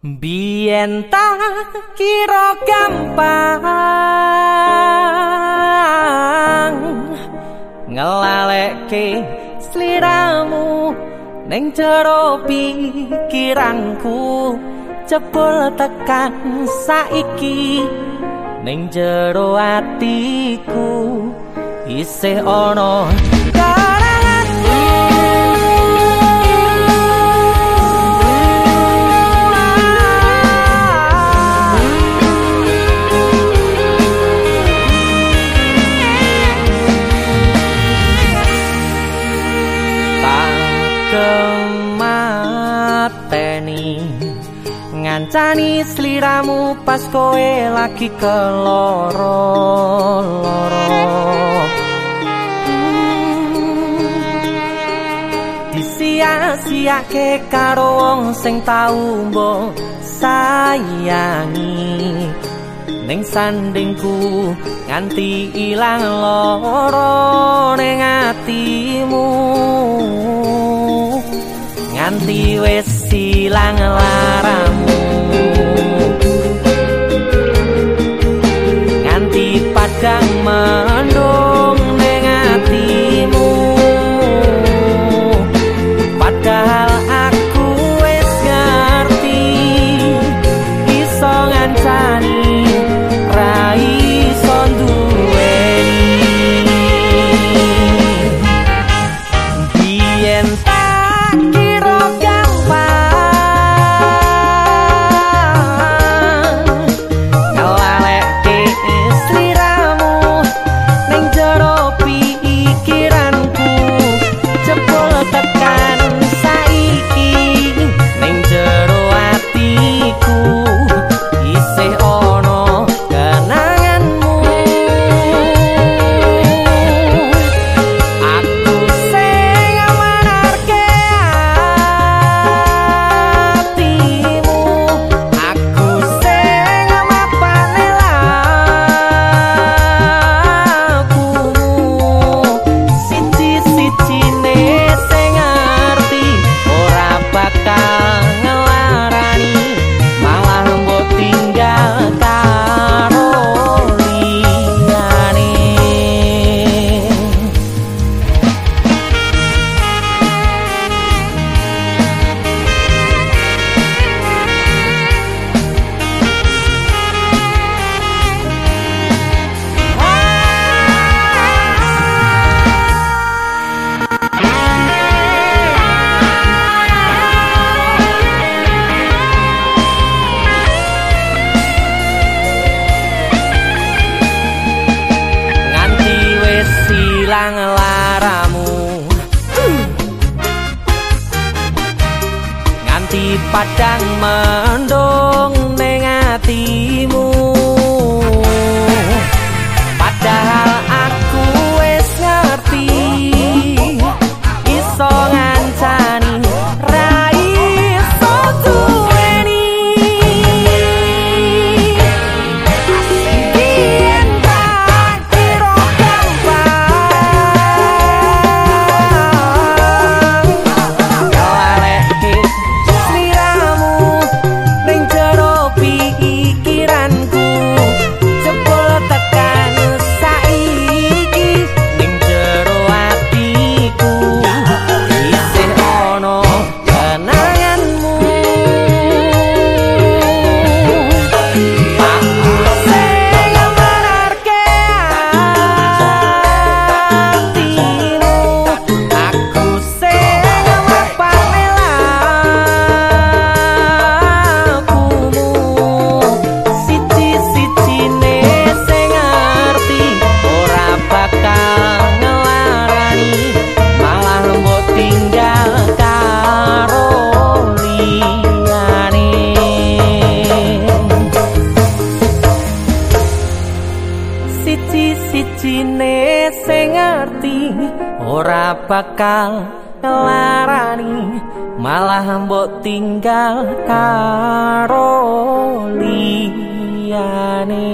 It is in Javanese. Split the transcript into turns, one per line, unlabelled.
Biyen tak kira gampang. Ngelalekke sliramu ning jero pikiranku. Jebul tekan saiki ning jero atiku. Isih ana ngancani sliramu pas kowe lagi keloro loro disia-siake karo wong sing tau mbok sayangi. Ning sandingku nganti ilang loro ning atimu silang laramu silang laramu. Nganti padang mendung ning atimu ora bakal ngelarani malah mbok tinggal karo liyane